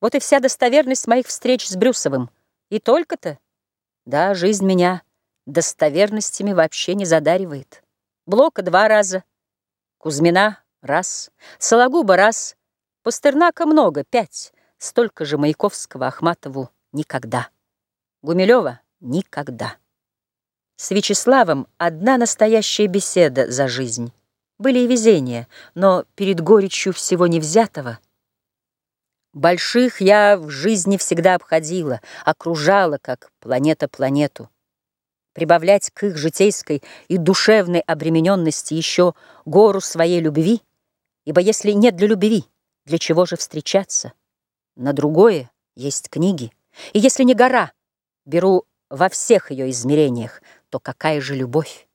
Вот и вся достоверность моих встреч с Брюсовым. И только-то. Да, жизнь меня достоверностями вообще не задаривает. Блока два раза, Кузьмина раз, Сологуба раз, Пастернака много, пять, столько же Маяковского, Ахматову никогда. Гумилева никогда. С Вячеславом одна настоящая беседа за жизнь. Были и везения, но перед горечью всего невзятого. Больших я в жизни всегда обходила, окружала, как планета планету. Прибавлять к их житейской и душевной обремененности еще гору своей любви, ибо если нет для любви, для чего же встречаться? На другое есть книги, и если не гора, беру во всех ее измерениях, то какая же любовь?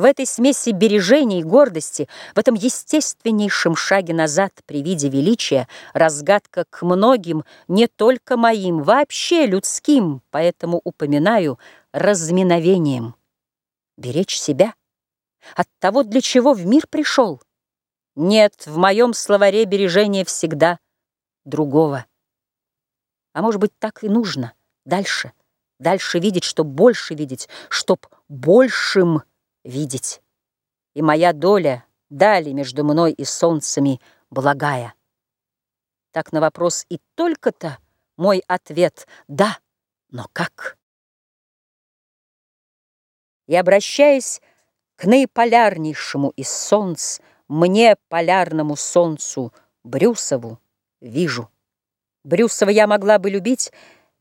В этой смеси бережения и гордости, в этом естественнейшем шаге назад при виде величия, разгадка к многим, не только моим, вообще людским, поэтому упоминаю разминовением. Беречь себя от того, для чего в мир пришел. Нет в моем словаре бережения всегда другого. А может быть, так и нужно дальше — Дальше видеть, чтоб больше видеть, чтоб большим видеть. И моя доля дали между мной и солнцами благая. Так на вопрос и только-то мой ответ «да», но как? И обращаясь к наиполярнейшему из солнц, мне, полярному солнцу, Брюсову, вижу. Брюсова я могла бы любить,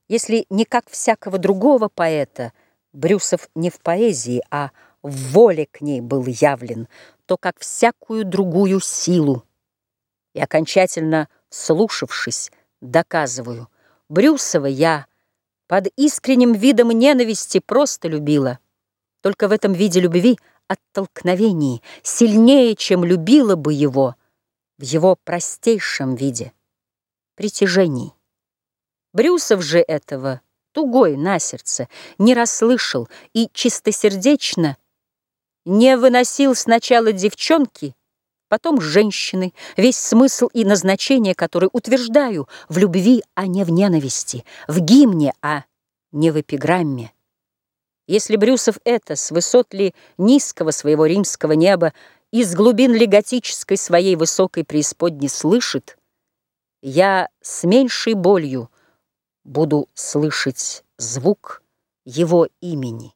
если не как всякого другого поэта, Брюсов не в поэзии, а в воле к ней был явлен, то как всякую другую силу. И окончательно слушавшись, доказываю, Брюсова я под искренним видом ненависти просто любила. Только в этом виде любви оттолкновении сильнее, чем любила бы его в его простейшем виде притяжении. Брюсов же этого, тугой на сердце, не расслышал и чистосердечно не выносил сначала девчонки, потом женщины, весь смысл и назначение который утверждаю в любви, а не в ненависти, в гимне, а не в эпиграмме. Если Брюсов это с высот ли низкого своего римского неба из глубин ли готической своей высокой преисподни слышит, я с меньшей болью буду слышать звук его имени.